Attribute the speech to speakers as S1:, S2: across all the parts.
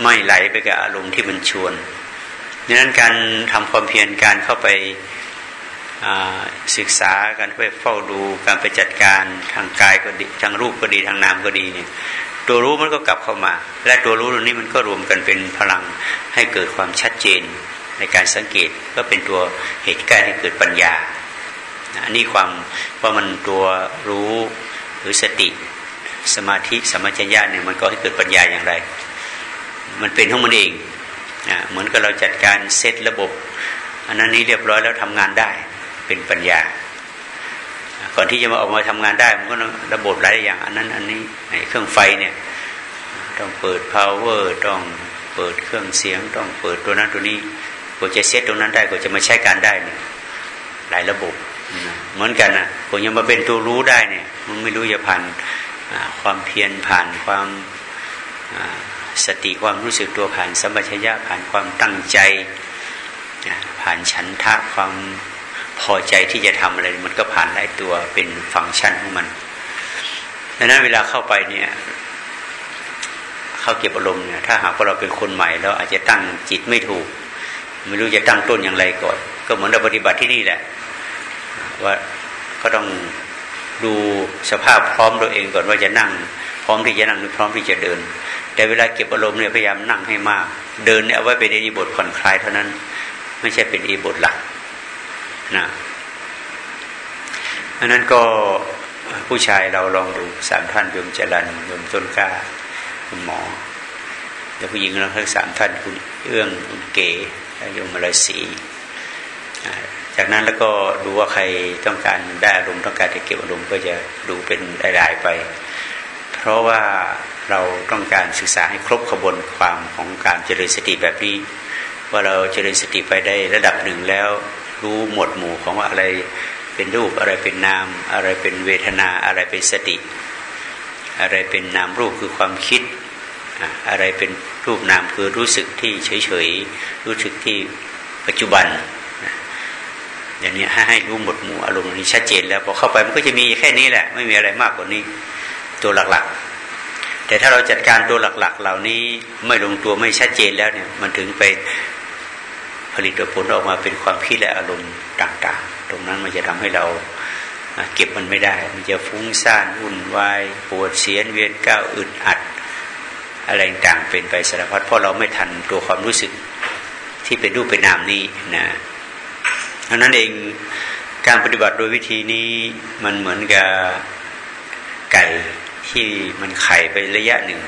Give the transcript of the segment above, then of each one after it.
S1: ไม่ไหลไปกับอารมณ์ที่มันชวนดังนั้นการทำความเพียรการเข้าไปศึกษาการไปเฝ้าดูการไปจัดการทางกายก็ดีทางรูปก็ดีทางนามก็ดีเนี่ยตัวรู้มันก็กลับเข้ามา และตัวรู้ตรงนี้มันก็รวมกันเป็นพลังให้เกิดความชัดเจนในการสังเกตก็เป็นตัวเหตุการณ์ให้เกิดปัญญาอันนี้ความว่ามันตัวรู้หรือสติ สมาธิสมัชัญญาเนี่ยมันก็ให้เกิดปัญญาอย่างไร มันเป็นของมันเองเหมือนกับเราจัดการเซตระบบ อันนั้นนี้เรียบร้อยแล้วทำงานได้เป็นปัญญา ก่อนที่จะมาออกมาทำงานได้มันก็ระบบหลายอย่าง อันนั้นอันนี้เครื่องไฟเนี่ยต้องเปิด power ต้องเปิดเครื่องเสียง ต้องเปิดตัวนั้นตัวนี้กว่าจะเซตตรงนั้นได้กว่าจะมาใช้การได้เนี่ยหลายระบบเหมือนกันนะผมยังมาเป็นตัวรู้ได้เนี่ย มันไม่รู้จะผ่านความเพียรผ่านความ สติความรู้สึกตัวผ่านสัมปชัญญะผ่านความตั้งใจ ผ่านฉันทะความพอใจที่จะทำอะไรมันก็ผ่านหลายตัวเป็นฟังก์ชันของมันดังนั้นเวลาเข้าไปเนี่ย เข้าเก็บอารมณ์เนี่ยถ้าหากว่าเราเป็นคนใหม่แล้วอาจจะตั้งจิตไม่ถูก ไม่รู้จะตั้งต้นอย่างไรก่อน ก็เหมือนเราปฏิบัติที่นี่แหละ ว่าก็ต้องดูสภาพพร้อมตัวเองก่อนว่าจะนั่ง พร้อมที่จะนั่งหรือพร้อมที่จะเดิน แต่เวลาเก็บอารมณ์เนี่ยพยายามนั่งให้มาก เดินเนี่ยเอาไว้เป็นอีบทผ่อนคลายเท่านั้น ไม่ใช่เป็นอีบทหลักนะอันนั้นก็ผู้ชายเราลองดูสามท่านโยมจรันโยมต้นกล้าคุณหมอ แล้วผู้หญิงเราทั้งสามท่านคุณเอื้องคุณเก๋โยมมลศรีจากนั้นแล้วก็ดูว่าใครต้องการได้อารมณ์ต้องการจะเก็บอารมณ์ก็จะดูเป็นรายๆไป เพราะว่าเราต้องการศึกษาให้ครบขบวนความของการเจริญสติแบบนี้ ว่าเราเจริญสติไปได้ระดับหนึ่งแล้ว รู้หมวดหมู่ของว่าอะไรเป็นรูปอะไรเป็นนาม อะไรเป็นเวทนาอะไรเป็นสติ อะไรเป็นนามรูปคือความคิด อะไรเป็นรูปนามคือรู้สึกที่เฉยๆรู้สึกที่ปัจจุบันอย่างนี้ให้ให้รู้หมดหมู่อารมณ์นี้ชัดเจนแล้วพอเข้าไปมันก็จะมีแค่นี้แหละ ไม่มีอะไรมากกว่านี้ ตัวหลักๆ แต่ถ้าเราจัดการตัวหลัก ๆ เหล่านี้ไม่ลงตัวไม่ชัดเจนแล้วเนี่ย มันถึงไปผลิตผลออกมาเป็นความคิดและอารมณ์ต่าง ๆ ตรงนั้นมันจะทำให้เราเก็บมันไม่ได้ มันจะฟุ้งซ่านวุ่นวายปวดเสียนเวียนก้าวอึดอัด อะไรต่างเป็นไปสารพัดเพราะเราไม่ทันตัวความรู้สึกที่เป็นรูปเป็นนามนี้นะดังนั้นเองการปฏิบัติโดยวิธีนี้มันเหมือนกับไก่ ที่มันไข่ไประยะหนึ่ง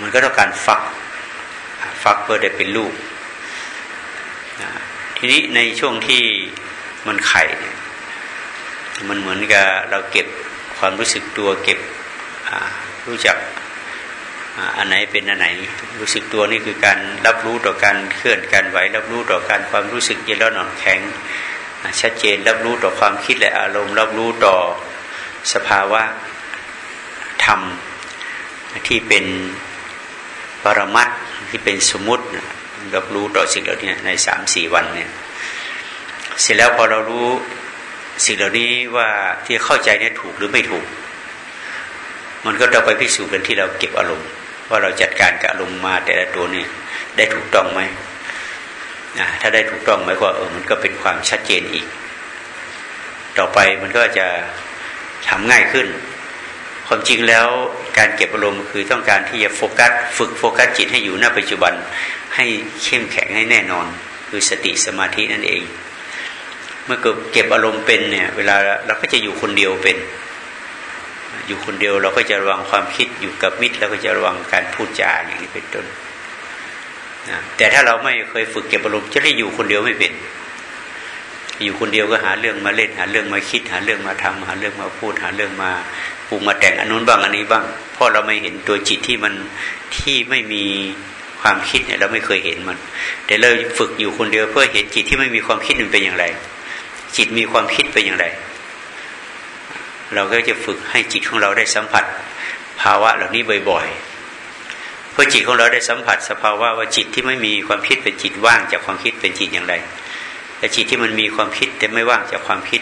S1: มันก็ต้องการฟัก ฟักเพื่อได้เป็นลูก ทีนี้ในช่วงที่มันไข่เนี่ยมันเหมือนกับเราเก็บความรู้สึกตัวเก็บรู้จักอันไหนเป็นอันไหน รู้สึกตัวนี่คือการรับรู้ต่อการเคลื่อนการไหว รับรู้ต่อการความรู้สึกเย็นร้อนหนอนแข็ง ชัดเจนรับรู้ต่อความคิดและอารมณ์ รับรู้ต่อ สภาวะธรรมที่เป็นปรมัตที่เป็นสมมติรับรู้ต่อสิ่งเหล่านี้ในสามสี่วันเนี่ย เสร็จแล้วพอเรารู้สิ่งเหล่านี้ว่าที่เข้าใจเนี่ยถูกหรือไม่ถูก มันก็ต้องไปพิสูจน์กันที่เราเก็บอารมณ์ ว่าเราจัดการกับอารมณ์มาแต่ละตัวเนี่ย ได้ถูกต้องไหมถ้าได้ถูกต้องไหมก็เออมันก็เป็นความชัดเจนอีก ต่อไปมันก็จะ ทำง่ายขึ้น ความจริงแล้วการเก็บอารมณ์คือต้องการที่จะโฟกัสฝึกโฟกัสจิตให้อยู่หน้าปัจจุบันให้เข้มแข็งให้แน่นอน คือสติสมาธินั่นเอง เมื่อเก็บอารมณ์เป็นเนี่ย เวลาเราก็จะอยู่คนเดียวเป็น อยู่คนเดียวเราก็จะระวังความคิดอยู่กับมิตรเราก็จะระวังการพูดจาอย่างนี้เป็นต้นนะแต่ถ้าเราไม่เคยฝึกเก็บอารมณ์จะได้อยู่คนเดียวไม่เป็น อยู่คนเดียวก็หาเรื่องมาเล่นหาเรื่องมาคิด หาเรื่องมาทำหาเรื่องมาพูด หาเรื่องมาปรุงมาแต่งอันนู้นบ้างอันนี้บ้างเพราะเราไม่เห็นตัวจิตที่มันที่ไม่มีความคิดเนี่ยเราไม่เคยเห็นมันแต่เราฝึกอยู่คนเดียวเพื่อเห็นจิตที่ไม่มีความคิดมันเป็นอย่างไร จิตมีความคิดเป็นอย่างไร เราก็จะฝึกให้จิตของเราได้สัมผัส ภาวะเหล่านี้บ่อยๆเพื่อจิตของเราได้สัมผัสสภาวะว่าจิตที่ไม่มีความคิดเป็นจิตว่างจากความคิดเป็นจิตอย่างไร แต่จิตที่มันมีความคิดแต่ไม่ว่างจากความคิด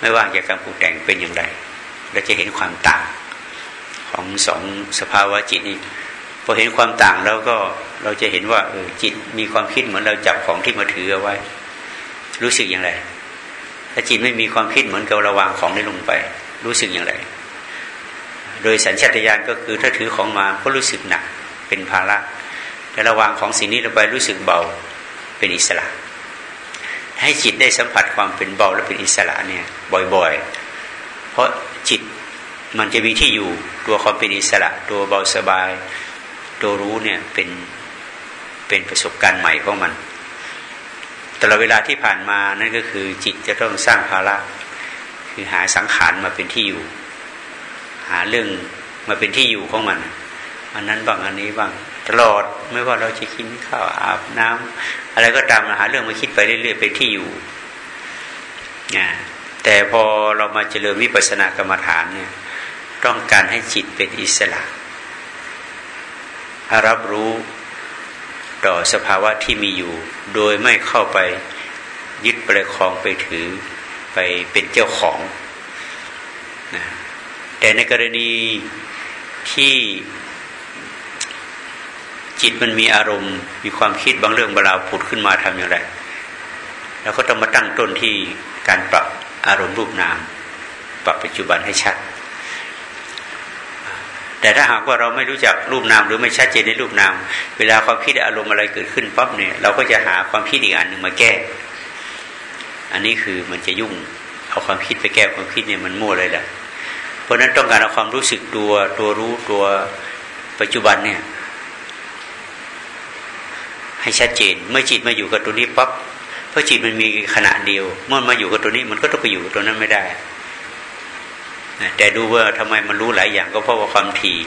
S1: ไม่ว่างจากการปรุงแต่งเป็นอย่างไรเราจะเห็นความต่างของสองสภาวะจิตนี้พอเห็นความต่างแล้วก็เราจะเห็นว่าเออจิตมีความคิดเหมือนเราจับของที่มาถือเอาไว้ รู้สึกอย่างไร ถ้าจิตไม่มีความคิดเหมือนกับเราวางของนี้ลงไป รู้สึกอย่างไร โดยสัญชาตญาณก็คือถ้าถือของมาก็รู้สึกหนักเป็นภาระแต่ระวางของสิ่งนี้ลงไปรู้สึกเบาเป็นอิสระ ให้จิตได้สัมผัสความเป็นเบาและเป็นอิสระเนี่ยบ่อยๆ เพราะจิตมันจะมีที่อยู่ตัวความเป็นอิสระ ตัวเบาสบาย ตัวรู้เนี่ยเป็นเป็นประสบการณ์ใหม่ของมันแต่ละเวลาที่ผ่านมานั่นก็คือจิตจะต้องสร้างภาระคือหาสังขารมาเป็นที่อยู่ หาเรื่องมาเป็นที่อยู่ของมัน อันนั้นบางอันนี้บาง ตลอด ไม่ว่าเราจะกินข้าวอาบน้ำอะไรก็ตามหาเรื่องมาคิดไปเรื่อยๆเป็นที่อยู่นะแต่พอเรามาเจริญวิปัสสนากรรมฐานเนี่ยต้องการให้จิตเป็นอิสระ รับรู้ต่อสภาวะที่มีอยู่ โดยไม่เข้าไปยึดประคองไปถือไปเป็นเจ้าของนะแต่ในกรณีที่ จิตมันมีอารมณ์ มีความคิดบางเรื่องบางราวผุดขึ้นมาทำอย่างไรเราก็ต้องมาตั้งต้นที่การปรับอารมณ์รูปนาม ปรับปัจจุบันให้ชัด แต่ถ้าหากว่าเราไม่รู้จักรูปนามหรือไม่ชัดเจนในรูปนาม เวลาความคิดอารมณ์อะไรเกิดขึ้นปั๊บเนี่ยเราก็จะหาความคิดอีกอันหนึ่งมาแก้ อันนี้คือมันจะยุ่งเอาความคิดไปแก้ความคิดเนี่ยมันมั่วเลยแหละเพราะนั้นต้องการเอาความรู้สึกตัวตัวรู้ตัวปัจจุบันเนี่ย ให้ชัดเจน เมื่อจิตมาอยู่กับตัวนี้ปั๊บเพราะจิตมันมีขณะเดียว เมื่อมาอยู่กับตัวนี้มันก็ต้องไปอยู่กับตัวนั้นไม่ได้แต่ดูว่าทำไมมันรู้หลายอย่างก็เพราะว่าความถี่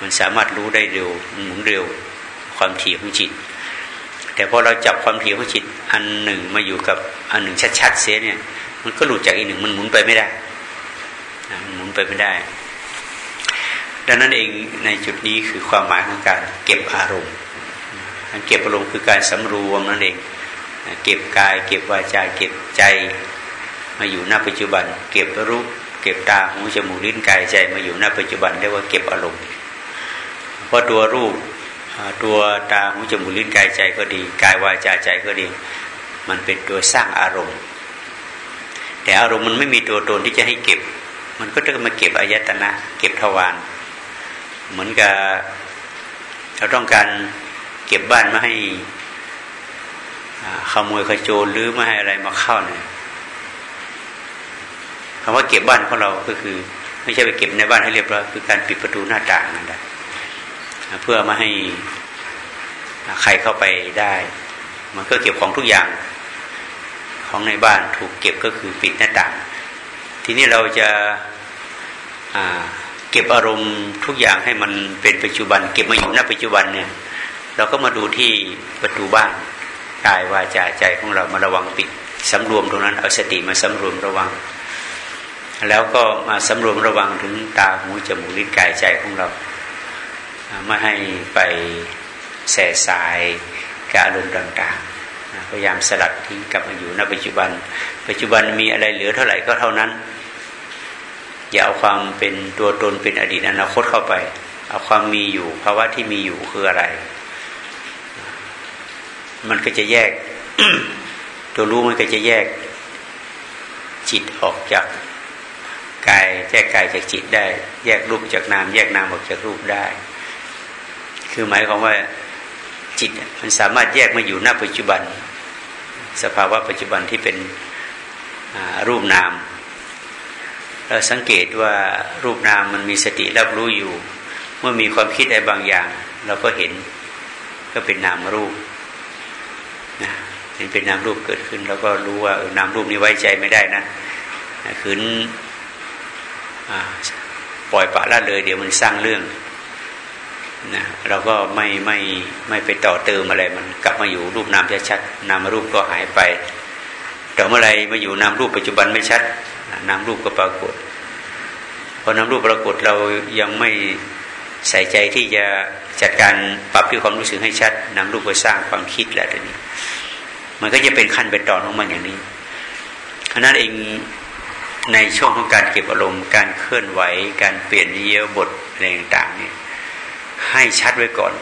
S1: มันสามารถรู้ได้เร็วหมุนเร็ว ความถี่ของจิต แต่พอเราจับความถี่ของจิต อันหนึ่งมาอยู่กับอันหนึ่งชัดๆเสียเนี่ย มันก็หลุดจากอีกหนึ่งมันหมุนไปไม่ได้มันหมุนไปไม่ได้ ดังนั้นเองในจุดนี้คือความหมายของการเก็บอารมณ์ การเก็บอารมณ์คือการสำรวมนั่นเองเก็บกาย เก็บวาจาเก็บใจมาอยู่หน้าปัจจุบัน เก็บรู้เก็บตาหูจมูกลิ้นกายใจมาอยู่ณปัจจุบันเรียกว่าเก็บอารมณ์เพราะตัวรูปตัวตาหูจมูกลิ้นกายใจก็ดีกายวาจาใจก็ดี มันเป็นตัวสร้างอารมณ์ แต่อารมณ์มันไม่มีตัวตนที่จะให้เก็บ มันก็ต้องมาเก็บอายตนะ เก็บทวารเหมือนกับเราต้องการ เก็บบ้านไม่ให้ขโมยขโจรหรือไม่ให้อะไรมาเข้าเนี่ยคำว่าเก็บบ้านของเราก็คือ ไม่ใช่ไปเก็บในบ้านให้เรียบร้อยคือการปิดประตูหน้าต่างนั่นแหละเพื่อมาให้ใครเข้าไปได้ มันก็เก็บของทุกอย่างของในบ้านถูกเก็บก็คือปิดหน้าต่าง ทีนี้เราจะเก็บอารมณ์ทุกอย่างให้มันเป็นปัจจุบัน เก็บมาอยู่ณปัจจุบันเนี่ย เราก็มาดูที่ประตูบ้านกายวาจาใจของเรามาระวังปิดสำรวมตรงนั้นเอาสติมาสำรวมระวัง แล้วก็มาสำรวมระวังถึงตาหูจมูกลิ้นกายใจของเราไม่ให้ไปแส่สายกับอารมณ์ต่างๆพยายามสลัดทิ้งกลับมาอยู่ณปัจจุบัน ปัจจุบันมีอะไรเหลือเท่าไหร่ก็เท่านั้น อย่าเอาความเป็นตัวตนเป็นอดีตอนาคตเข้าไป เอาความมีอยู่ภาวะที่มีอยู่คืออะไร มันก็จะแยก ตัวรู้มันก็จะแยกจิตออกจากกายแยกกายจากจิตได้ แยกรูปจากนาม แยกนามออกจากรูปได้ คือหมายความว่าจิตมันสามารถแยกมาอยู่หน้าปัจจุบัน สภาวะปัจจุบันที่เป็นรูปนาม เราสังเกตว่ารูปนามมันมีสติรับรู้อยู่ เมื่อมีความคิดอะไรบางอย่าง เราก็เห็นก็เป็นนามรูป เห็นเป็นนามรูปเกิดขึ้น แล้วก็รู้ว่านามรูปนี้ไว้ใจไม่ได้นะขืนปล่อยปะละเลย เดี๋ยวมันสร้างเรื่องนะเราก็ไม่ไม่ไม่ไปต่อเติมอะไรมันกลับมาอยู่รูปนามชัดนามรูปก็หายไปแต่เมื่อไรมาอยู่นามรูปปัจจุบันไม่ชัดนามรูปก็ปรากฏพอนามรูปปรากฏเรายังไม่ใส่ใจที่จะจัดการปรับที่ความรู้สึกให้ชัดนามรูปก็สร้างความคิดแหละทีนี้ มันก็จะเป็นขั้นเป็นตอนของมันอย่างนี้อันนั้นเองในช่วงของการเก็บอารมณ์ การเคลื่อนไหว การเปลี่ยนเยียวบทอะไรต่างๆเนี่ยให้ให้ชัดไว้ก่อน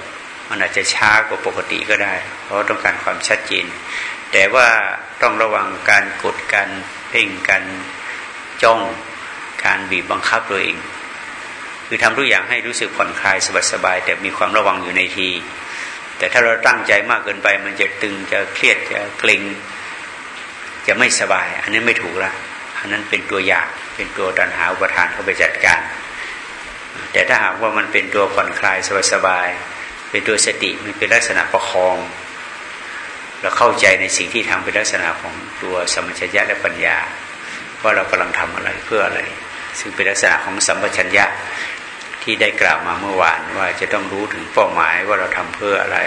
S1: มันอาจจะช้ากว่าปกติก็ได้ เพราะต้องการความชัดเจน แต่ว่าต้องระวังการกดการเพ่งการจ้องการบีบบังคับตัวเอง คือทำทุกอย่างให้รู้สึกผ่อนคลายสบายๆแต่มีความระวังอยู่ในที แต่ถ้าเราตั้งใจมากเกินไป มันจะตึงจะเครียดจะเกร็งจะไม่สบาย อันนี้ไม่ถูกละอันนั้นเป็นตัวอยากเป็นตัวตันหาอุปทานเข้าไปจัดการ แต่ถ้าหากว่ามันเป็นตัวผ่อนคลายสบายๆเป็นตัวสติมันเป็นลักษณะประคองเราเข้าใจในสิ่งที่ทำเป็นลักษณะของตัวสมัชยะและปัญญาว่าเรากำลังทำอะไรเพื่ออะไร ซึ่งเป็นลักษณะของสัมปชัญญะ ที่ได้กล่าวมาเมื่อวานว่าจะต้องรู้ถึงเป้าหมายว่าเราทำเพื่ออะไร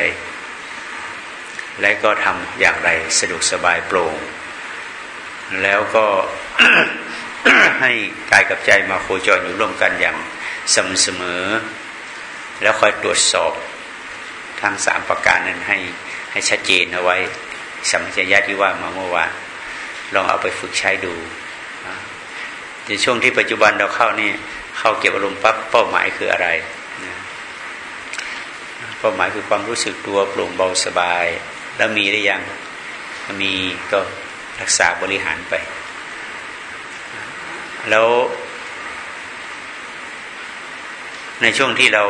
S1: และก็ทำอย่างไรสะดวกสบายโปร่ง แล้วก็ให้กายกับใจมาโคจรอยู่ร่วมกันอย่างสม่ำเสมอ แล้วคอยตรวจสอบทั้งสามประการนั้นให้ให้ชัดเจนเอาไว้สัมผัสญาที่ว่ามาเมื่อวานลองเอาไปฝึกใช้ดูในช่วงที่ปัจจุบันเราเข้านี่ เข้าเก็บอารมณ์ปั๊บเป้าหมายคืออะไรเป้าหมายคือความรู้สึกตัวโปร่งเบาสบาย แล้วมีหรือยังมีก็รักษาบริหารไป แล้ว ในช่วงที่เรา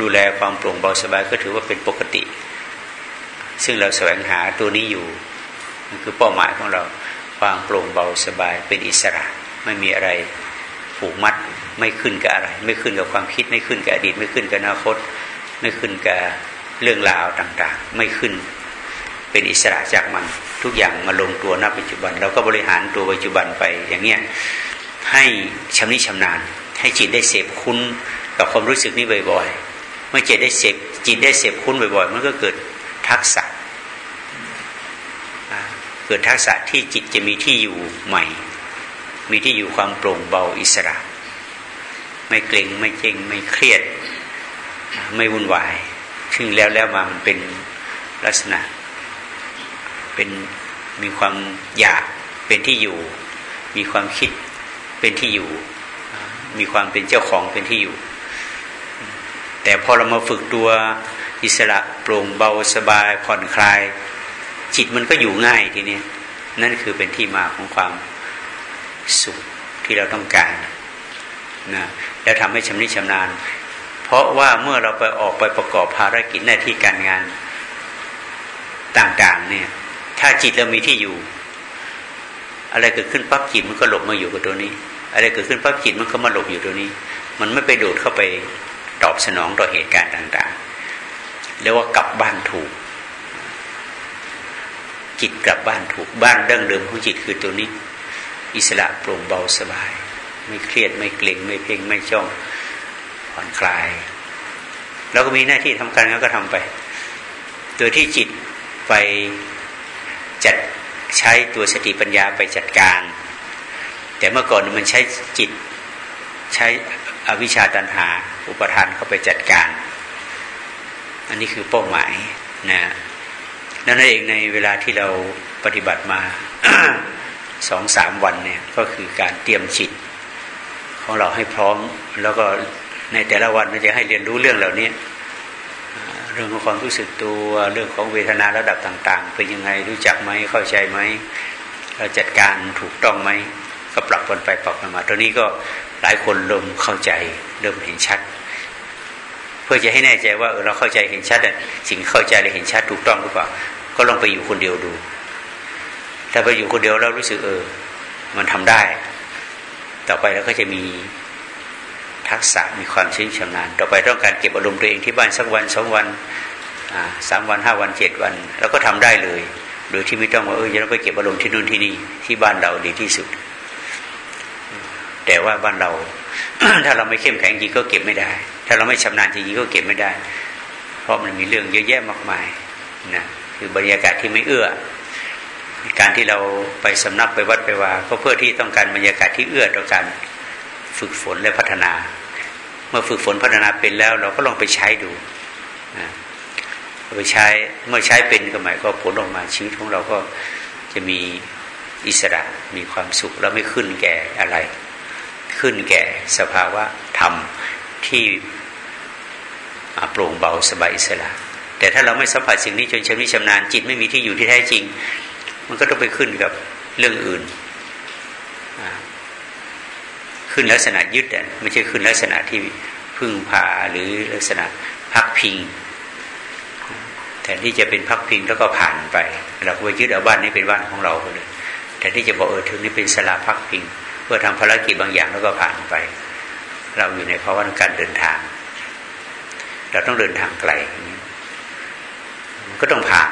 S1: ดูแลความโปร่งเบาสบายก็ถือว่าเป็นปกติ ซึ่งเราแสวงหาตัวนี้อยู่มันคือเป้าหมายของเราความโปร่งเบาสบายเป็นอิสระ ไม่มีอะไรผูกมัด ไม่ขึ้นกับอะไร ไม่ขึ้นกับความคิด ไม่ขึ้นกับอดีต ไม่ขึ้นกับอนาคต ไม่ขึ้นกับเรื่องราวต่างๆ ไม่ขึ้น เป็นอิสระจากมัน ทุกอย่างมาลงตัวณปัจจุบัน เราก็บริหารตัวปัจจุบันไปอย่างเงี้ยให้ชำนิชำนาญ ให้จิตได้เสพคุ้นกับความรู้สึกนี้บ่อยๆ เมื่อจิตได้เสพจิตได้เสพคุ้นบ่อยๆ มันก็เกิดทักษะเกิดทักษะที่จิตจะมีที่อยู่ใหม่ มีที่อยู่ความโปร่งเบาอิสระ ไม่เกร็งไม่เจงไม่เครียด ไม่วุ่นวาย ซึ่งแล้วแล้วมามันเป็นลักษณะ เป็นมีความอยากเป็นที่อยู่ มีความคิดเป็นที่อยู่ มีความเป็นเจ้าของเป็นที่อยู่ แต่พอเรามาฝึกตัวอิสระโปร่งเบาสบายผ่อนคลาย จิตมันก็อยู่ง่ายทีนี้นั่นคือเป็นที่มาของความสุขที่เราต้องการนะ แล้วทำให้ชำนิชำนาญ เพราะว่าเมื่อเราไปออกไปประกอบภารกิจหน้าที่การงานต่างๆ เนี่ย ถ้าจิตเรามีที่อยู่ อะไรเกิดขึ้นปั๊บจิตมันก็หลบมาอยู่กับตัวนี้ อะไรเกิดขึ้นปั๊บจิตมันก็มาหลบอยู่ตัวนี้ มันไม่ไปโดดเข้าไปตอบสนองต่อเหตุการณ์ต่าง ๆ เรียกว่ากลับบ้านถูก จิตกลับบ้านถูกบ้านดั้งเดิมของจิตคือตัวนี้ อิสระโปร่งเบาสบาย ไม่เครียดไม่เกร็งไม่เพ่งไม่จ้องผ่อนคลายเราก็มีหน้าที่ทำการก็ทำไป โดยที่จิตไปจัดใช้ตัวสติปัญญาไปจัดการ แต่เมื่อก่อนมันใช้จิตใช้อวิชชาตันหา อุปทานเข้าไปจัดการ อันนี้คือเป้าหมายนะนั่นเองในเวลาที่เราปฏิบัติมาสองสามวันเนี่ยก็คือการเตรียมจิต ของเราให้พร้อม แล้วก็ในแต่ละวันเราจะให้เรียนรู้เรื่องเหล่านี้ เรื่องของความรู้สึกตัวเรื่องของเวทนาระดับต่าง ๆ เป็นยังไงรู้จักไหมเข้าใจไหมเราจัดการถูกต้องไหมก็ปรับกันไปปรับมาตอนนี้ก็หลายคนเริ่มเข้าใจเริ่มเห็นชัด เพื่อจะให้แน่ใจว่าเออเราเข้าใจเห็นชัดสิ่งเข้าใจเราเห็นชัดถูกต้องหรือเปล่า ก็ลองไปอยู่คนเดียวดู ถ้าไปอยู่คนเดียวเรารู้สึกเออ มันทำได้ ต่อไปเราก็จะมีทักษะมีความชื้นชำนาญ ต่อไปต้องการเก็บอารมณ์ตัวเองที่บ้านสักวันสองวันสามวันห้าวันเจ็ดวัน แล้วก็ทำได้เลย โดยที่ไม่ต้องว่าเออจะต้องไปเก็บอารมณ์ที่นู่นที่นี่ที่บ้านเราดีที่สุด แต่ว่าบ้านเรา ถ้าเราไม่เข้มแข็งจริงก็เก็บไม่ได้ ถ้าเราไม่ชำนาญจริงก็เก็บไม่ได้ เพราะมันมีเรื่องเยอะแยะมากมายนะคือบรรยากาศที่ไม่เอื้อ การที่เราไปสำนักไปวัดไปว่าก็เพื่อที่ต้องการบรรยากาศที่เอื้อต่อการฝึกฝนและพัฒนา เมื่อฝึกฝนพัฒนาเป็นแล้ว เราก็ลองไปใช้ดูไปใช้เมื่อใช้เป็นก็หมายก็ผลออกมาชีวิตของเราก็จะมีอิสระมีความสุขแล้วไม่ขึ้นแก่อะไร ขึ้นแก่สภาวะธรรมที่โปร่งเบาสบายอิสระ แต่ถ้าเราไม่สัมผัสสิ่งนี้จนชำนิชำนาญจิตไม่มีที่อยู่ที่แท้จริง มันก็ต้องไปขึ้นกับเรื่องอื่น ขึ้นลักษณะยึดอะไม่ใช่ขึ้นลักษณะที่พึ่งพาหรือลักษณะพักพิงแทนที่จะเป็นพักพิงแล้วก็ผ่านไป เราก็ไปยึดเอาบ้านนี้เป็นบ้านของเราเลยแทนที่จะบอกเออถึงนี้เป็นสลาพักพิง เพื่อทำภารกิจบางอย่างแล้วก็ผ่านไป เราอยู่ในภาวะการเดินทาง เราต้องเดินทางไกลก็ต้องผ่าน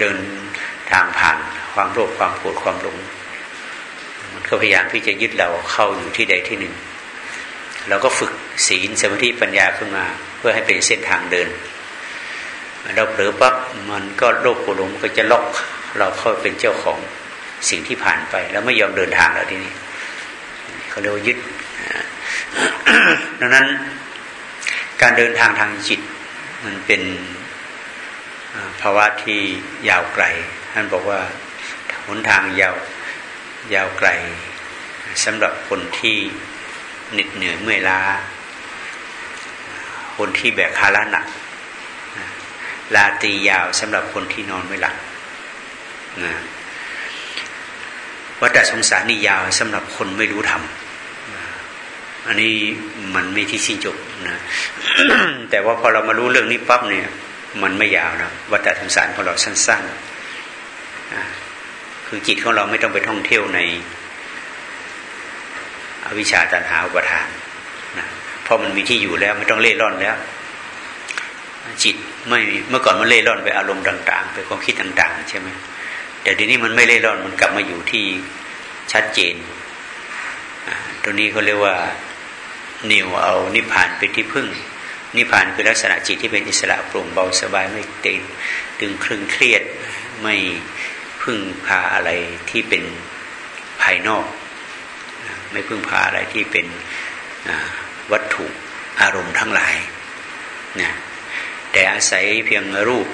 S1: เดินทางผ่านความโลภความโกรธความหลงมันก็พยายามที่จะยึดเราเข้าอยู่ที่ใดที่หนึ่ง เราก็ฝึกศีลสมาธิปัญญาขึ้นมา เพื่อให้เป็นเส้นทางเดิน เราเผลอปั๊บมันก็โลภโกรธหลงก็จะล็อกเราเข้าเป็นเจ้าของสิ่งที่ผ่านไป แล้วไม่ยอมเดินทางแล้วทีนี้เขาเรียกว่ายึดดังนั้นการเดินทางทางจิตมันเป็น ภาวะที่ยาวไกล ท่านบอกว่าหนทางยาวยาวไกลสำหรับคนที่เหน็ดเหนื่อยเมื่อยล้า คนที่แบกภาระหนักลาตียาวสำหรับคนที่นอนไม่หลับนะวัฏสงสารนี่ยาวสำหรับคนไม่รู้ธรรมอันนี้มันไม่ที่สิ้นจบนะแต่ว่าพอเรามารู้เรื่องนี้ปั๊บเนี่ย มันไม่ยาวนะวัฏสงสารของเราสั้นๆ คือจิตของเราไม่ต้องไปท่องเที่ยวใน อวิชชาตันหาอุปทานนะเพราะมันมีที่อยู่แล้วไม่ต้องเล่ร่อนแล้ว จิตไม่เมื่อก่อนมันเล่ร่อนไปอารมณ์ต่าง ๆ ไปความคิดต่าง ๆ ใช่ไหมแต่ทีนี้มันไม่เล่ร่อนมันกลับมาอยู่ที่ชัดเจนตัวนี้เขาเรียกว่านิวเอานิพพานเป็นที่พึ่ง นิพพานคือลักษณะจิตที่เป็นอิสระโปร่งเบาสบายไม่ตึงตึงครึ่งเครียดไม่พึ่งพาอะไรที่เป็นภายนอก ไม่พึ่งพาอะไรที่เป็นวัตถุอารมณ์ทั้งหลายนะแต่อาศัยเพียงรูป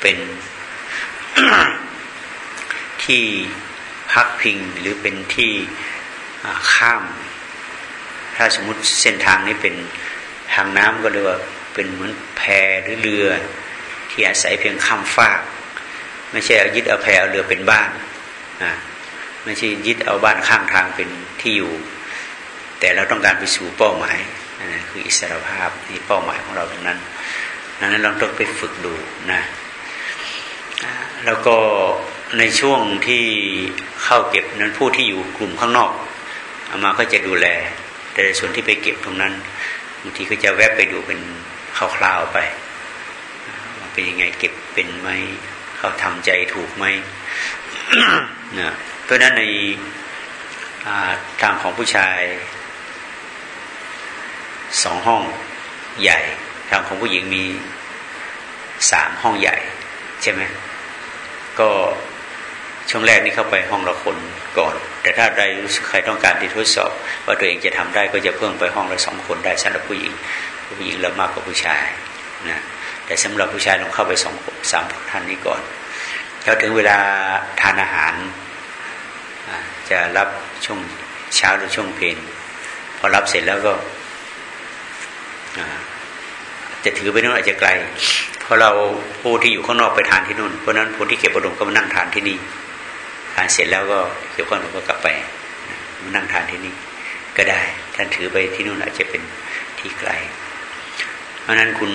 S1: เป็นที่พักพิงหรือเป็นที่ข้าม ถ้าสมมติเส้นทางนี้เป็น ทางน้ำก็เรียกว่าเป็นเหมือนแพหรือเรือ ที่อาศัยเพียงข้ามฟาก ไม่ใช่เอายึดเอาแพเอาเรือเป็นบ้านอ่าไม่ใช่ยึดเอาบ้านข้างทางเป็นที่อยู่ แต่เราต้องการไปสู่เป้าหมายนะคืออิสรภาพที่เป้าหมายของเราตรงนั้นนั้นเราต้องไปฝึกดูนะแล้วก็ในช่วงที่เข้าเก็บนั้นผู้ที่อยู่กลุ่มข้างนอกอามาก็จะดูแล แต่ส่วนที่ไปเก็บตรงนั้น บางทีก็จะแวบไปดูเป็นคร่าวๆไปเป็นยังไงเก็บเป็นไหมเขาทำใจถูกไหมนะราะนั้นในทางของผู้ชายสองห้องใหญ่ ทางของผู้หญิงมีสามห้องใหญ่ ใช่ไหมก็ ช่วงแรกนี่เข้าไปห้องละคนก่อน แต่ถ้าใครรู้สึกใครต้องการที่ทดสอบ ว่าตัวเองจะทำได้ก็จะเพิ่มไปห้องละสองคนได้สำหรับผู้หญิง ผู้หญิงเรามากกว่าผู้ชายนะแต่สำหรับผู้ชายต้องเข้าไปสองสามท่านนี้ก่อนแล้วถึงเวลาทานอาหาร จะรับช่วงเช้าหรือช่วงเพลนพอรับเสร็จแล้วก็จะถือไปนู่นอาจจะไกล เพราะเราผู้ที่อยู่ข้างนอกไปทานที่นู่นเพราะนั้นคนที่เก็บประดมก็มานั่งทานที่นี่ ทานเสร็จแล้วก็เก็บข้าวหนุก็กลับไปมานั่งทานที่นี่ก็ได้ ท่านถือไปที่นู่นอาจจะเป็นที่ไกล เพราะนั้นคุณ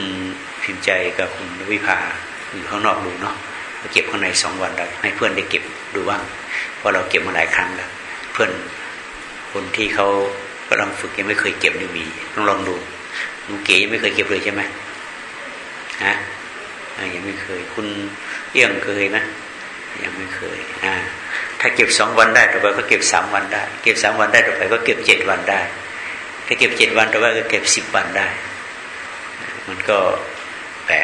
S1: พิมพ์ใจกับคุณวิภาอยู่ข้างนอกดูเนาะเก็บข้างในสองวันได้ให้เพื่อนได้เก็บดูบ้างเพราะเราเก็บมาหลายครั้งแล้ว เพื่อนคนที่เขากำลังฝึกยังไม่เคยเก็บนี่มีต้องลองดูลุงเก๋ยังไม่เคยเก็บเลยใช่ไหมฮะยังไม่เคย คุณเอี้ยงเคยไหม ยังไม่เคยอ่าถ้าเก็บสองวันได้ต่อไปก็เก็บสามวันได้ เก็บสามวันได้ต่อไปก็เก็บเจ็ดวันได้ ถ้าเก็บเจ็ดวันต่อไปก็เก็บสิบวันได้ มันก็แปล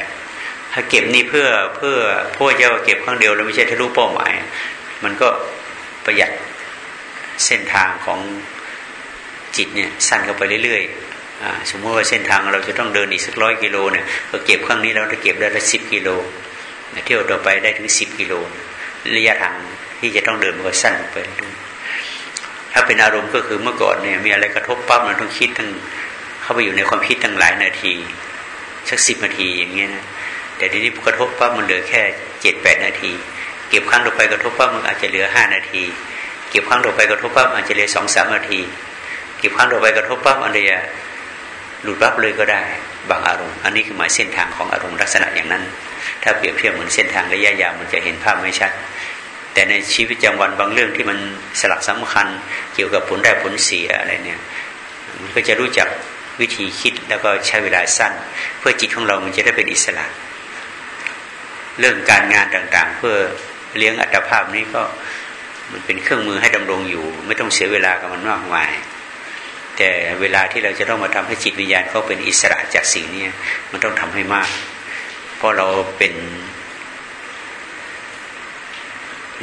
S1: ถ้าเก็บนี่เพื่อเพื่อเพื่อจะเก็บครั้งเดียวแล้วไม่ใช่ทะลุเป้าหมาย มันก็ประหยัดเส้นทางของจิตเนี่ยสั้นเข้าไปเรื่อยๆสมมติว่าเส้นทางเราจะต้องเดินอีกสักร้อยกิโลเนี่ยเราเก็บครั้งนี้เราจะเก็บได้ละสิบกิโลเที่ยวต่อไปได้ถึงสิบกิโล ระยะทางที่จะต้องเดินมันก็สั้นไปถ้าเป็นอารมณ์ก็คือเมื่อก่อนเนี่ย มีอะไรกระทบปั๊บมันต้องคิดทั้งเข้าไปอยู่ในความคิดตั้งหลายนาทีสักสิบนาทีอย่างเงี้ยนะแต่ทีนี้กระทบปั๊บมันเหลือแค่เจ็ดแปดนาที เก็บครั้งต่อไปกระทบปั๊บมันอาจจะเหลือห้านาที เก็บครั้งต่อไปกระทบปั๊บอาจจะเหลือสองสามนาที เก็บครั้งต่อไปกระทบปั๊บอันเดียหลุดปั๊บเลยก็ได้ บางอารมณ์ อันนี้คือหมายเส้นทางของอารมณ์ลักษณะอย่างนั้น ถ้าเปรียบเทียบเหมือนเส้นทางระยะยาวมันจะเห็นภาพไม่ชัด แต่ในชีวิตประจำวันบางเรื่องที่มันสลักสำคัญเกี่ยวกับผลได้ผลเสียอะไรเนี่ยมันก็จะรู้จักวิธีคิดแล้วก็ใช้เวลาสั้น เพื่อจิตของเรามันจะได้เป็นอิสระ เรื่องการงานต่างๆ เพื่อเลี้ยงอัตภาพนี้ก็มันเป็นเครื่องมือให้ดำรงอยู่ ไม่ต้องเสียเวลากับมันมากมาย แต่เวลาที่เราจะต้องมาทำให้จิตวิญญาณเขาเป็นอิสระจากสิ่งนี้มันต้องทำให้มาก เพราะเราเป็น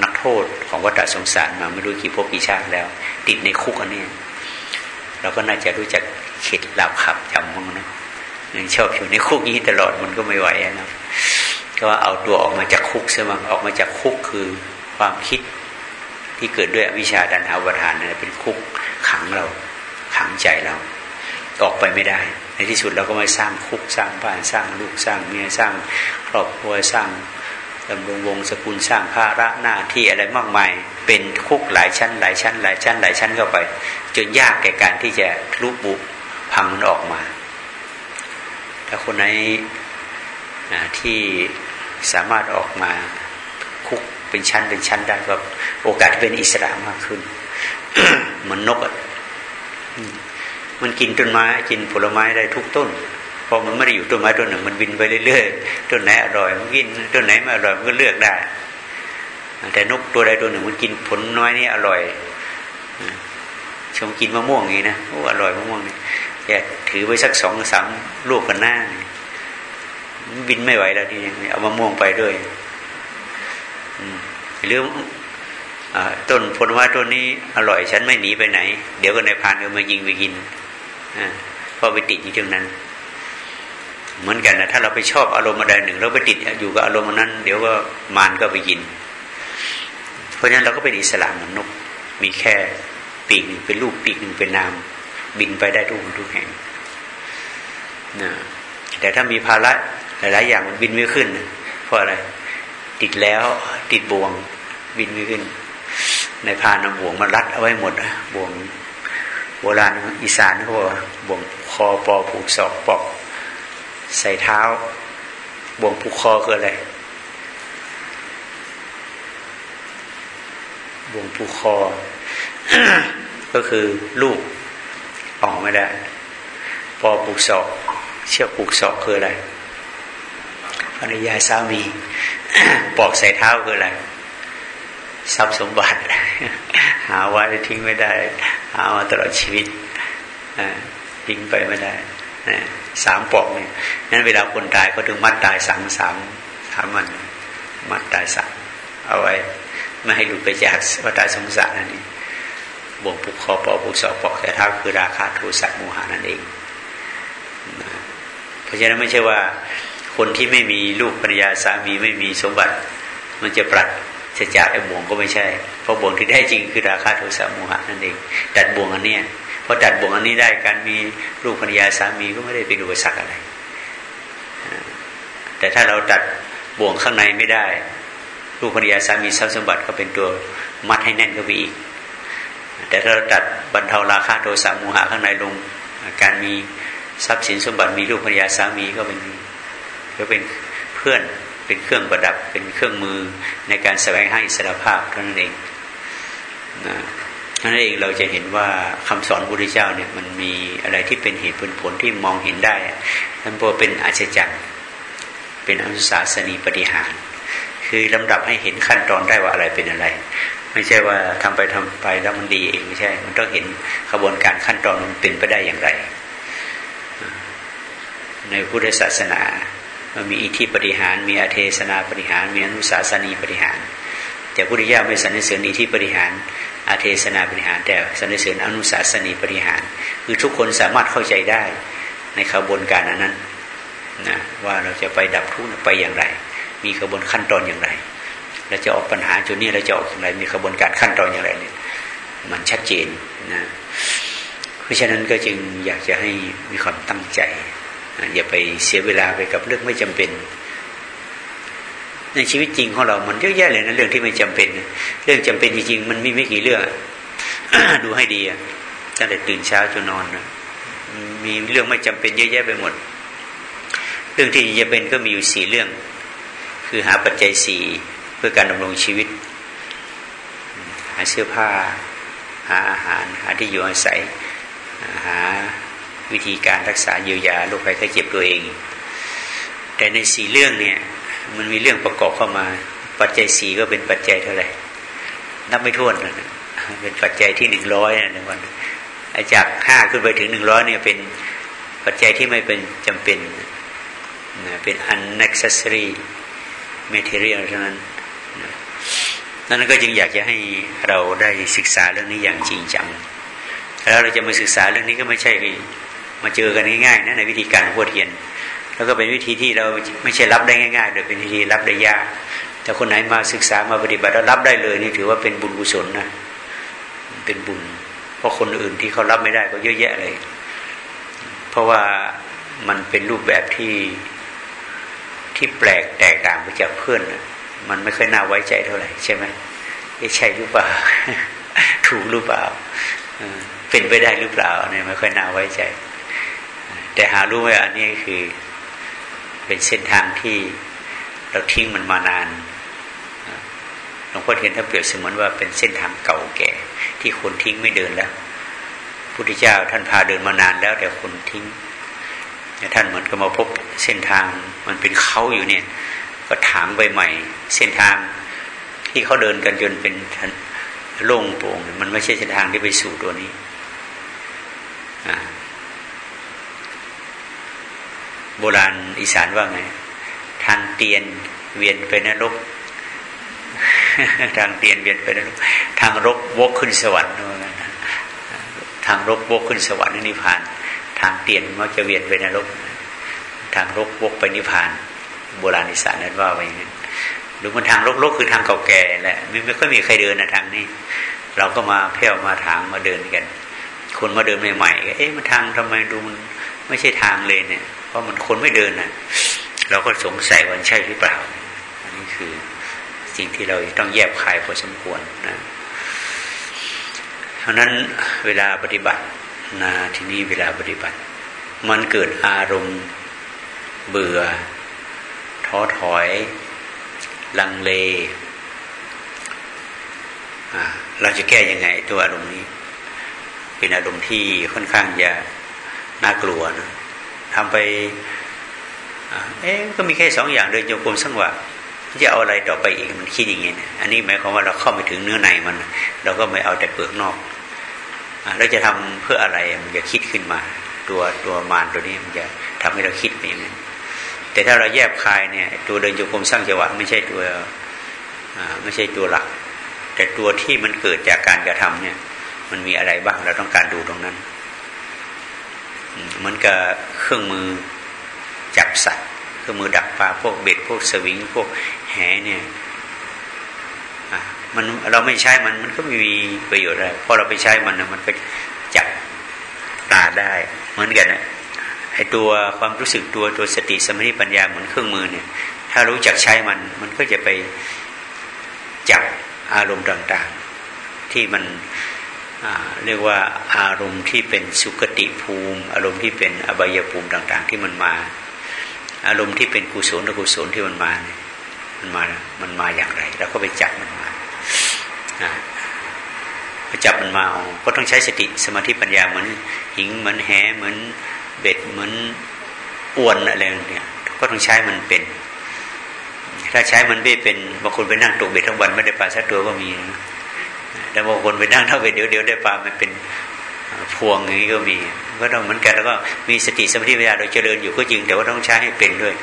S1: นักโทษของวัฏสงสารมาไม่รู้กี่พบกี่ชาติแล้ว ติดในคุกอันนี้เราก็น่าจะรู้จักเข็ดหลับขับจำมั้งนะชอบอยู่ในคุกนี้ตลอดมันก็ไม่ไหวนะก็เอาตัวออกมาจากคุกซะมั้งออกมาจากคุกคือความคิดที่เกิดด้วยวิชาดันหาวทานนะเป็นคุกขังเรา ขังใจเรา ออกไปไม่ได้ ในที่สุดเราก็มาสร้างคุกสร้างบ้านสร้างลูกสร้างเมียสร้างครอบครัวสร้างดำรงวงศกุลสร้างภาระหน้าที่อะไรมากมาย เป็นคุกหลายชั้น หลายชั้น หลายชั้น หลายชั้นเข้าไป จนยากแก่การที่จะลุบุพังมันออกมา ถ้าคนไหนที่สามารถออกมาคุกเป็นชั้นเป็นชั้นได้ก็โอกาสเป็นอิสระมากขึ้น เหมือนนกอะ มันกินต้นไม้กินผลไม้ได้ทุกต้นพอมันไม่ได้อยู่ต้นไม้ต้นหนึ่งมันบินไปเรื่อยๆต้นไหนอร่อยมันกินต้นไหนไม่อร่อยมันก็เลือกได้ แต่นกตัวใดตัวหนึ่งมันกินผลน้อยนี่อร่อยชมกินมะม่วงอย่างนี้นะโอ้อร่อยมะม่วงนี่แกถือไปสักสองสามลูกกันหน้าบินไม่ไหวแล้วทีนี้เอามะม่วงไปด้วยหรือต้นผลไม้ต้นนี้อร่อยฉันไม่หนีไปไหน เดี๋ยวก็ในพานก็มายิงไปกิน เพราะไปติดอยู่ตรงนั้น เหมือนกันนะถ้าเราไปชอบอารมณ์อะไรหนึ่ง เราไปติดอยู่กับอารมณ์นั้น เดี๋ยวก็มารก็ไปกิน เพราะฉะนั้นเราก็เป็นอิสระเหมือนนก มีแค่ปีกหนึ่งเป็นรูปปีกหนึ่งเป็นนาม บินไปได้ทุกทุกแห่งนะแต่ถ้ามีภาระหลาย ๆ อย่างมันบินไม่ขึ้น เพราะอะไร ติดแล้วติดบ่วงบินไม่ขึ้น ในพานบ่วงมันรัดเอาไว้หมดบ่วง โบราณอีสานเขาบอกบ่วงคอปอผูกศอกปอก ใส่เท้า บ่วงผูกคอคืออะไรบ่วงผูกคอ ก็คือลูกออกไม่ได้พอผูกศอก เชือกผูกศอกคืออะไรภรรยาสามี ปอกใส่เท้าคืออะไร ทรัพย์สมบัติ หาไว้ทิ้งไม่ได้ หามาตลอดชีวิตทิ้งไปไม่ได้สามปอกเนี่ยนั้นเวลาคนตายก็ถึงมัดตายสังสามสามมัน มัดตายสังเอาไว้ ไม่ให้หลุดไปจากวัฏสงสารนั่นเองบ่งปุกคอปอปุกสอปอกแต่เท้าคือราคาโทสะโมหานั่นเองเพราะฉะนั้นไม่ใช่ว่าคนที่ไม่มีลูกภรรยาสามีไม่มีสมบัติ มันจะปรัด จะจากไอ้บ่วงก็ไม่ใช่ เพราะบ่วงที่ได้จริงคือราคาโทสะโมหะนั่นเองตัดบ่วงอันเนี้ยพอตัดบ่วงอันนี้ได้การมีลูกภรรยาสามีก็ไม่ได้เป็นอุปสรรคอะไร แต่ถ้าเราตัดบ่วงข้างในไม่ได้ ลูกภรรยาสามีทรัพย์สมบัติก็เป็นตัวมัดให้แน่นก็ไปอีก แต่ถ้าเราตัดบรรเทาราคาโทสะโมหะข้างในลงการมีทรัพย์สินสมบัติมีลูกภรรยาสามีก็เป็นก็เป็นเพื่อน เป็นเครื่องประดับเป็นเครื่องมือในการแสวงให้อิสรภาพเท่านั้นเองนะนั่นเองเราจะเห็นว่าคำสอนพระพุทธเจ้าเนี่ยมันมีอะไรที่เป็นเหตุเป็นผลที่มองเห็นได้ท่านบอกเป็นอาชจรรย์เป็นอนุสาสนีปฏิหาร คือลำดับให้เห็นขั้นตอนได้ว่าอะไรเป็นอะไร ไม่ใช่ว่าทำไปทำไปแล้วมันดีเองไม่ใช่ มันต้องเห็นกระบวนการขั้นตอนมันเป็นไปได้อย่างไร ในพุทธศาสนา มันมีอิทธิปฏิหาร มีอาเทศนาปฏิหาร มีอนุสาสนีปฏิหาร แต่พุทธิยาไม่สรรเสริญอิทธิปฏิหารอาเทศนาปฏิหารแต่สรรเสริญอนุสาสนีปฏิหาร คือทุกคนสามารถเข้าใจได้ในขบวนการอันนั้นนะว่าเราจะไปดับทุกข์ไปอย่างไร มีขบวนขั้นตอนอย่างไรเราจะออกปัญหาจุดนี้เราจะออกอย่างไร มีขบวนการขั้นตอนอย่างไรเนี่ยมันชัดเจนนะเพราะฉะนั้นก็จึงอยากจะให้มีความตั้งใจ อย่าไปเสียเวลาไปกับเรื่องไม่จำเป็น ในชีวิตจริงของเรา มันเยอะแยะเลยนะเรื่องที่ไม่จำเป็น เรื่องจำเป็นจริงๆมันมีไม่กี่เรื่องดูให้ดีตั้งแต่ตื่นเช้าจนนอนนะมีเรื่องไม่จำเป็นเยอะแยะไปหมด เรื่องที่จะเป็นก็มีอยู่สี่เรื่อง คือหาปัจจัยสี่เพื่อการดำรงชีวิต หาเสื้อผ้า หาอาหาร หาที่อยู่อาศัย หา วิธีการรักษาเยียวยาโรคภัยไข้เจ็บตัวเอง แต่ในสี่เรื่องเนี่ย มันมีเรื่องประกอบเข้ามา ปัจจัยสี่ก็เป็นปัจจัยเท่าไหร่ นับไม่ถ้วนนะเป็นปัจจัยที่หนึ่งร้อยในวันจากห้าขึ้นไปถึงหนึ่งร้อยเนี่ยเป็นปัจจัยที่ไม่เป็นจำเป็นนะเป็น unnecessary material เท่านั้นนั้นก็จึงอยากจะให้เราได้ศึกษาเรื่องนี้อย่างจริงจัง แล้วเราจะมาศึกษาเรื่องนี้ก็ไม่ใช่ มาเจอกันง่ายๆนะในวิธีการพูดเทียน แล้วก็เป็นวิธีที่เราไม่ใช่รับได้ง่ายๆโดยเป็นวิธีรับได้ยาก แต่คนไหนมาศึกษามาปฏิบัติแล้วรับได้เลยนี่ถือว่าเป็นบุญกุศลนะเป็นบุญ เพราะคนอื่นที่เขารับไม่ได้ก็เยอะแยะเลย เพราะว่ามันเป็นรูปแบบที่ที่แปลกแตกต่างไปจากเพื่อนมันไม่ค่อยน่าไว้ใจเท่าไหร่ใช่ไหมใช่หรือเปล่า ถูกหรือเปล่าเป็นไปได้หรือเปล่าเนี่ยไม่ค่อยน่าไว้ใจ แต่หารู้ว่าอันนี้คือเป็นเส้นทางที่เราทิ้งมันมานานหลวงพ่อเทียนท่านเปรียบเสมือนว่าเป็นเส้นทางเก่าแก่ ที่คนทิ้งไม่เดินแล้วพุทธเจ้าท่านพาเดินมานานแล้ว แต่คนทิ้งท่านเหมือนกับมาพบเส้นทางมันเป็นเขาอยู่เนี่ย ก็ถางไปใหม่ เส้นทางที่เขาเดินกันจนเป็นโล่งโปร่งมันไม่ใช่เส้นทางที่ไปสู่ตัวนี้ โบราณอีสานว่าไง ทางเตียนเวียนไปนรก ทางเตียนเวียนไปนรก ทางรกวกขึ้นสวรรค์ทางรกวกขึ้นสวรรค์นิพพาน ทางเตียนมักจะเวียนไปนรก ทางรกวกไปนิพพาน โบราณอีสานนั้นว่าไว้อย่างนั้นหรือมันทางรกๆคือทางเก่าแก่แหละไม่ไม่ค่อยมีใครเดินนะทางนี้ เราก็มาเที่ยวมาทางมาเดินกัน คนมาเดินใหม่ๆเอ๊ะมันทางทำไมดูมัน ไม่ใช่ทางเลยเนี่ย เพราะมันคนไม่เดินนะเราก็สงสัยว่าใช่หรือเปล่า อันนี้คือสิ่งที่เราต้องแยบคายพอสมควรนะเพราะนั้นเวลาปฏิบัตินะที่นี่เวลาปฏิบัติ มันเกิดอารมณ์เบื่อ ท้อถอย ลังเลเราจะแก้ยังไงตัวอารมณ์นี้ เป็นอารมณ์ที่ค่อนข้างจะ น่ากลัวนะทำไป เอ๊ะก็มีแค่สองอย่างเดินโยกมสังวะจะเอาอะไรต่อไปอีกมันคิดอย่างนี้นะอันนี้หมายความว่าเราเข้าไปถึงเนื้อในมัน เราก็ไม่เอาแต่เปลือกนอกเราจะทำเพื่ออะไรมันจะคิดขึ้นมา ตัวตัวมารตัวนี้มันจะทำให้เราคิดไปอย่างนั้นแต่ถ้าเราแยบคายเนี่ย ตัวเดินโยกมสร้างจังหวะไม่ใช่ตัวไม่ใช่ตัวหลัก แต่ตัวที่มันเกิดจากการกระทำเนี่ย มันมีอะไรบ้างเราต้องการดูตรงนั้น เหมือนกับเครื่องมือจับสัตว์เครื่องมือดักปลาพวกเบ็ดพวกสวิงพวกแหเนี่ยมันเราไม่ใช้มันมันก็ไม่มีประโยชน์อะไรพอเราไปใช้มันนะมันก็จับปลาได้ เหมือนกันนะไอตัวความรู้สึกตัวตัวสติสมาธิปัญญาเหมือนเครื่องมือเนี่ย ถ้ารู้จักใช้มันมันก็จะไปจับอารมณ์ต่าง ๆ ที่มัน เรียกว่าอารมณ์ที่เป็นสุกติภูมิ อารมณ์ที่เป็นอบายภูมิต่าง ๆ ที่มันมา อารมณ์ที่เป็นกุศลอกุศลที่มันมา มันมา มันมาอย่างไร แล้วก็ไปจับมันมาไปจับมันมาก็ต้องใช้สติสมาธิปัญญาเหมือนหิงเหมือนแหเหมือนเบ็ดเหมือนอ้วนอะไรเนี่ยก็ต้องใช้มันเป็น ถ้าใช้มันไม่เป็นบางคนไปนั่งตกเบ็ดทั้งวันไม่ได้ปลาสักตัวก็มีนะ แต่บางคนไปนั่งเท่าเบ็ดเดี๋ยวเดี๋ยวได้ปลามันเป็นพวงอย่างนี้ก็มี ก็ต้องเหมือนกันแล้วก็มีสติสมาธิปัญญาโดยเจริญอยู่ก็จริงแต่ว่าต้องใช้ให้เป็นด้วย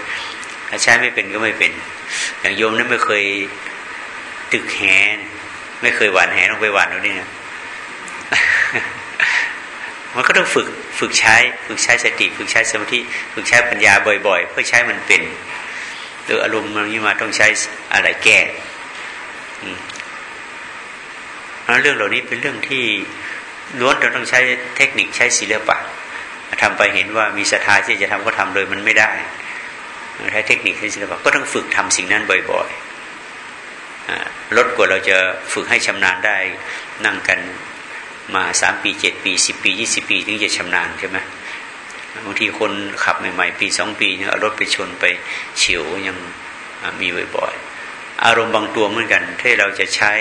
S1: ถ้าใช้ไม่เป็นก็ไม่เป็น อย่างโยมนั้นไม่เคยตึกแหไม่เคยหวานแหต้องไปหวานดูนี่นะมันก็ต้องฝึกฝึกใช้ฝึกใช้สติ ฝึกใช้สมาธิฝึกใช้ปัญญาบ่อย ๆ เพื่อใช้มันเป็นหรืออารมณ์มันนี้มาต้องใช้อะไรแก้ เรื่องเหล่านี้เป็นเรื่องที่ล้วนเราต้องใช้เทคนิคใช้ศิลปะทำไปเห็นว่ามีศรัทธาที่จะทำก็ทำเลยมันไม่ได้ใช้เทคนิคใช้ศิลปะก็ต้องฝึกทำสิ่งนั้นบ่อยๆลดกว่าเราจะฝึกให้ชำนาญได้นั่งกันมาสามปีเจ็ดปีสิบปียี่สิบปีถึงจะชำนาญใช่ไหมบางทีคนขับใหม่ๆ ปีสองปีเนี่ยรถไปชนไปเฉียวยังมีบ่อยๆอารมณ์บางตัวเหมือนกันถ้าเราจะใช้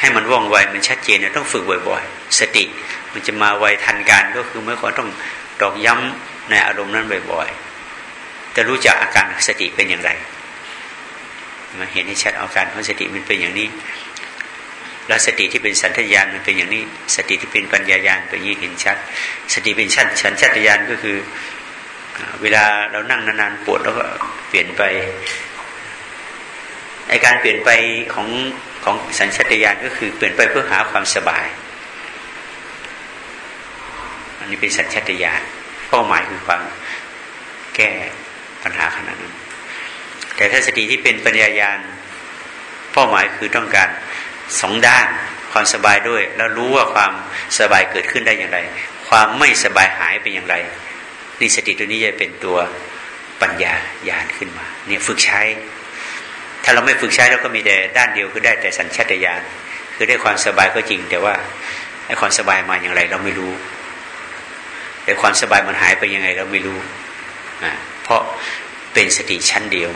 S1: ให้มันว่องไวมันชัดเจนต้องฝึกบ่อยๆ สติมันจะมาไวทันการก็คือเมื่อก่อนต้องตอกย้ำในอารมณ์นั้นบ่อยๆจะรู้จักอาการสติเป็นอย่างไรมาเห็นให้ชัดอาการของสติมันเป็นอย่างนี้ แล้วสติที่เป็นสันทญาณมันเป็นอย่างนี้ สติที่เป็นปัญญายาณเป็นอย่างนี้เห็นชัด สติเป็นชั้นสันชัตญาณก็คือ เวลาเรานั่งนานๆปวดแล้วก็เปลี่ยนไป ไอการเปลี่ยนไปของของสัญชาตญาณก็คือเปลี่ยนไปเพื่อหาความสบาย อันนี้เป็นสัญชาตญาณเป้าหมายคือความแก้ปัญหาขนาดนั้น แต่ถ้าสติที่เป็นปัญญายาณเป้าหมายคือต้องการสองด้านความสบายด้วย แล้วรู้ว่าความสบายเกิดขึ้นได้อย่างไร ความไม่สบายหายเป็นอย่างไรนี่สติตัวนี้จะเป็นตัวปัญญาญาณขึ้นมา เนี่ยฝึกใช้ ถ้าเราไม่ฝึกใช้เราก็มีแต่ด้านเดียวคือได้แต่สัญชาตญาณคือได้ความสบายก็จริง แต่ว่าไอ้ความสบายมาอย่างไร เราไม่รู้ แต่ความสบายมันหายไปยังไงเราไม่รู้อ่าเพราะเป็นสติชั้นเดียว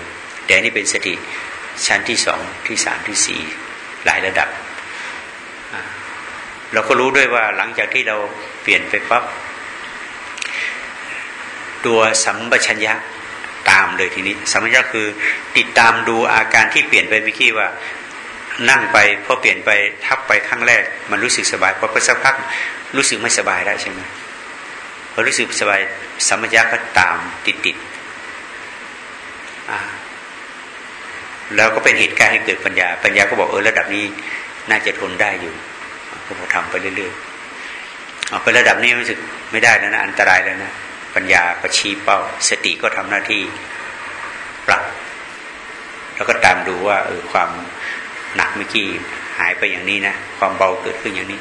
S1: แต่นี่เป็นสติชั้นที่สองที่สามที่สี่หลายระดับ เราก็รู้ด้วยว่าหลังจากที่เราเปลี่ยนไปปั๊บตัวสัมปชัญญะ ตามเลยทีนี้สัมปชัญญะคือติดตามดูอาการที่เปลี่ยนไปเมื่อกี้ว่านั่งไปพอเปลี่ยนไปทับไปครั้งแรก มันรู้สึกสบายพอไปสักพักรู้สึกไม่สบายได้ใช่ไหมพอรู้สึกสบายสัมปชัญญะก็ตามติดติดแล้วก็เป็นเหตุการณ์ให้เกิดปัญญา ปัญญาก็บอกเออระดับนี้น่าจะทนได้อยู่ก็พอทำไปเรื่อยๆเอาไประดับนี้รู้สึกไม่ได้แล้วนะอันตรายแล้วนะ ปัญญาก็ชี้เป้า สติก็ทำหน้าที่ปรับ แล้วก็ตามดูว่าเออความหนักเมื่อกี้หายไปอย่างนี้นะความเบาเกิดขึ้นอย่างนี้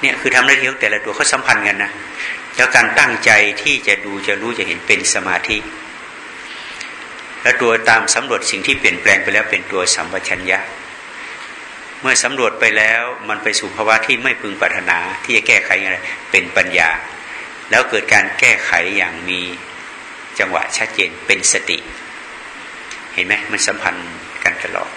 S1: เนี่ยคือทำหน้าที่ของแต่ละตัวเขาสัมพันธ์กันนะแล้วการตั้งใจที่จะดูจะรู้จะเห็นเป็นสมาธิ และตัวตามสำรวจสิ่งที่เปลี่ยนแปลงไปแล้วเป็นตัวสัมปชัญญะเมื่อสำรวจไปแล้วมันไปสู่ภาวะที่ไม่พึงปรารถนาที่จะแก้ไขอะไรเป็นปัญญา แล้วเกิดการแก้ไขอย่างมีจังหวะชัดเจนเป็นสติ เห็นไหมมันสัมพันธ์กันตลอด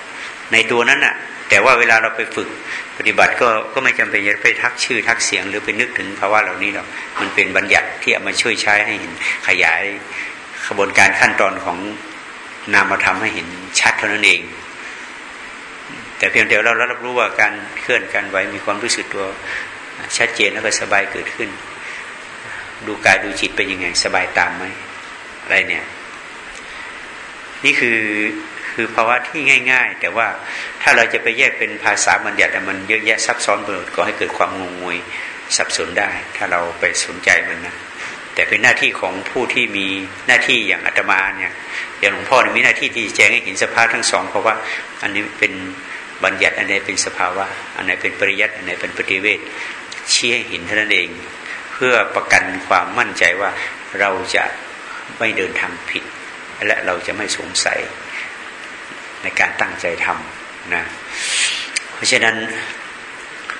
S1: ในตัวนั้นน่ะแต่ว่าเวลาเราไปฝึกปฏิบัติก็ก็ไม่จำเป็นจะไปทักชื่อทักเสียงหรือไปนึกถึงภาวะเหล่านี้หรอกมันเป็นบัญญัติที่เอามาช่วยใช้ให้เห็นขยายขบวนการขั้นตอนของนามมาทำให้เห็นชัดเท่านั้นเอง แต่เพียงแต่เรารับรู้ว่าการเคลื่อนการไหวมีความรู้สึกตัวชัดเจนแล้วก็สบายเกิดขึ้น ดูกายดูจิตเป็นยังไงสบายตามไหมอะไรเนี่ย นี่คือคือภาวะที่ง่าย ๆ แต่ว่าถ้าเราจะไปแยกเป็นภาษาบัญญัติมันเยอะแยะซับซ้อนไปหมดก็ให้เกิดความงงงวยสับสนได้ ถ้าเราไปสนใจมันนะแต่เป็นหน้าที่ของผู้ที่มีหน้าที่อย่างอาตมาเนี่ยอย่างหลวงพ่อมีหน้าที่ที่แจ้งให้เห็นสภาพทั้งสอง เพราะว่าอันนี้เป็นบัญญัติอันไหนเป็นสภาวะ อันไหนเป็นปริยัติอันไหนเป็นปฏิเวทชี้ให้เห็นเท่านั้นเอง เพื่อประกันความมั่นใจว่าเราจะไม่เดินทางผิด และเราจะไม่สงสัยในการตั้งใจทำนะเพราะฉะนั้น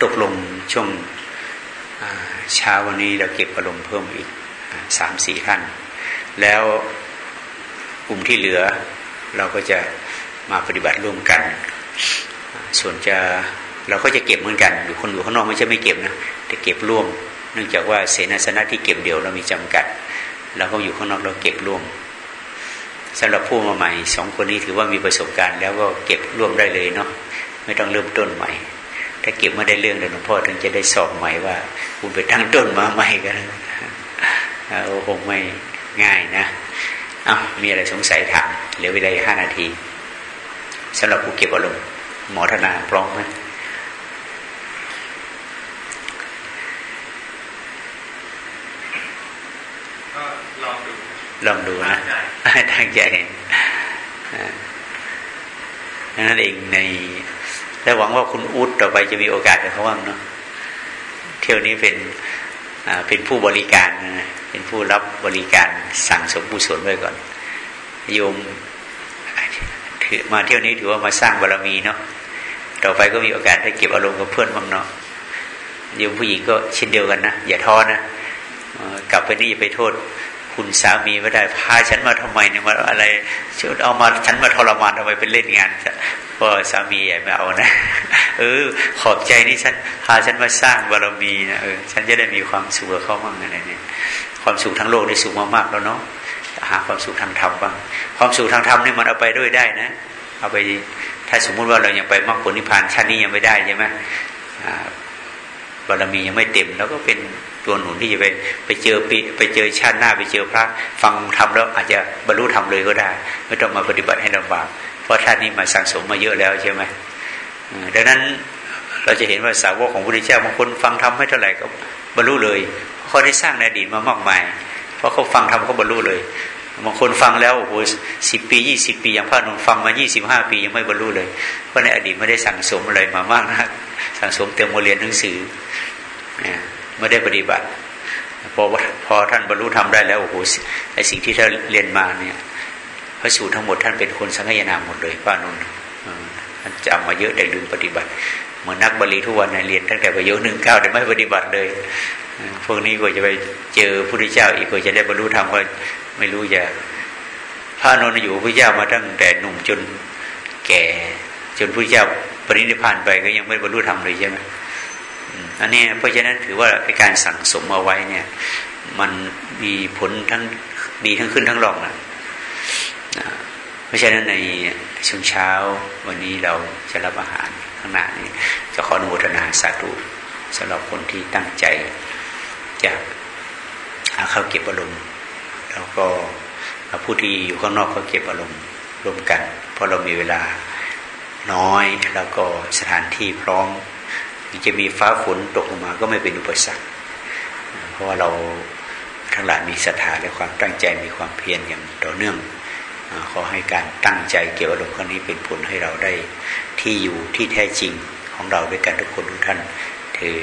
S1: ตกลงช่วงเช้าวันนี้เราเก็บอารมณ์เพิ่มอีกสามสี่ท่านแล้วกลุ่มที่เหลือเราก็จะมาปฏิบัติร่วมกัน ส่วนจะเราก็จะเก็บเหมือนกัน อยู่คนอยู่ข้างนอกไม่ใช่ไม่เก็บนะแต่เก็บร่วม เนื่องจากว่าเสนาสนะที่เก็บเดี่ยวเรามีจำกัด เราก็อยู่ข้างนอกเราเก็บร่วมสำหรับผู้มาใหม่สองคนนี้ถือว่ามีประสบการณ์ แล้วก็เก็บร่วมได้เลยเนาะไม่ต้องเริ่มต้นใหม่ ถ้าเก็บไม่ได้เรื่องเดี๋ยวหลวงพ่อถึงจะได้สอบใหม่ว่า คุณไปตั้งต้นมาใหม่กันโอ้คงไม่ง่ายนะอ้าวมีอะไรสงสัยถามเหลือเวลาห้านาทีสำหรับผู้เก็บอารมณ์หมอธนาพร้อมไหม
S2: ลองดู
S1: ลองดูนะตั้งใจนั่นเองในและหวังว่าคุณอุดต่อไปจะมีโอกาสกับเขาบ้างเนาะเที่ยวนี้เป็นเป็นผู้บริการเป็นผู้รับบริการสั่งสมบุศลไว้ก่อนโยมถือมาเที่ยวนี้ถือว่ามาสร้างบารมีเนาะต่อไปก็มีโอกาสได้เก็บอารมณ์กับเพื่อนบ้างเนาะโยมผู้หญิงก็เช่นเดียวกันนะอย่าท้อนะกลับไปนี่อย่าไปโทษ คุณสามีไม่ได้พาฉันมาทำไมเนี่ยมาอะไรชุดเอามาฉันมาทรมานทำไมเป็นเล่นงานเพราะสามีใหญ่ไม่เอานะเออ ขอบใจนี่ฉันพาฉันมาสร้างบารมีนะเออฉันจะได้มีความสุขกับเขาบ้างอะไรเนี่ย ความสุขทั้งโลกได้สุขมากๆแล้วเนาะหาความสุขทางธรรมบ้างความสุขทางธรรมนี่มันเอาไปด้วยได้นะ เอาไปถ้าสมมุติว่าเรายังไปมรรคผลนิพพานชาตินี้ยังไม่ได้ใช่ไหมบารมียังไม่เต็มแล้วก็เป็น ตัวหนุนที่จะไปไปเจอปีไปเจอชาติหน้าไปเจอพระ ฟังทำแล้วอาจจะบรรลุธรรมเลยก็ได้ ไม่ต้องมาปฏิบัติให้ลำบาก เพราะชาตินี้มาสั่งสมมาเยอะแล้วใช่ไหมดังนั้นเราจะเห็นว่าสาวกของพระพุทธเจ้าบางคนฟังธรรมไม่เท่าไหร่ก็บรรลุเลยเขาได้สร้างในอดีตมามากมาย เพราะเขาฟังธรรมเขาบรรลุเลยบางคนฟังแล้วโอ้โหสิบปียี่สิบปีอย่างพระนนฟังมายี่สิบห้าปียังไม่บรรลุเลย เพราะในอดีตไม่ได้สั่งสมอะไรมามากนะสั่งสมเต็มโมเรียนหนังสือ ไม่ได้ปฏิบัติพอพอท่านบรรลุธรรมได้แล้วโอ้โหไอสิ่งที่ท่านเรียนมาเนี่ยพระสูตรทั้งหมดท่านเป็นคนสังฆยนาหมดเลยพระนนท่านจำมาเยอะแต่ลืมปฏิบัติเหมือนนักบาลีทุกวันในเรียนตั้งแต่ประโยคหนึ่งเก้าแต่ไม่ปฏิบัติเลยพวกนี้ก็จะไปเจอพระพุทธเจ้า อีกก็จะได้บรรลุธรรมก็ไม่รู้จะพระนนท์อยู่พระเจ้ามาตั้งแต่หนุ่มจนแก่ จนพระเจ้าปรินิพานไปก็ยังไม่บรรลุธรรมเลยใช่ไหม อันนี้เพราะฉะนั้นถือว่าการสั่งสมเอาไว้เนี่ย มันมีผลทั้งดีทั้งขึ้นทั้งลงนะเพราะฉะนั้นในช่วงเช้าวันนี้เราจะรับอาหารข้างหน้านี้จะขออนุโมทนาสาธุสำหรับคนที่ตั้งใจจะเอาเข้าเก็บอารมณ์แล้วก็ผู้ที่อยู่ข้างนอกก็เก็บอารมณ์รวมกัน เพราะเรามีเวลาน้อยแล้วก็สถานที่พร้อม จะมีฟ้าฝนตกลงมาก็ไม่เป็นอุปสรรค เพราะว่าเราทั้งหลายมีศรัทธาและความตั้งใจมีความเพียรอย่างต่อเนื่องขอให้การตั้งใจเกี่ยวกับอารมณ์ครั้งนี้เป็นผลให้เราได้ที่อยู่ที่แท้จริงของเราด้วยกันทุกคนทุกท่านเธอ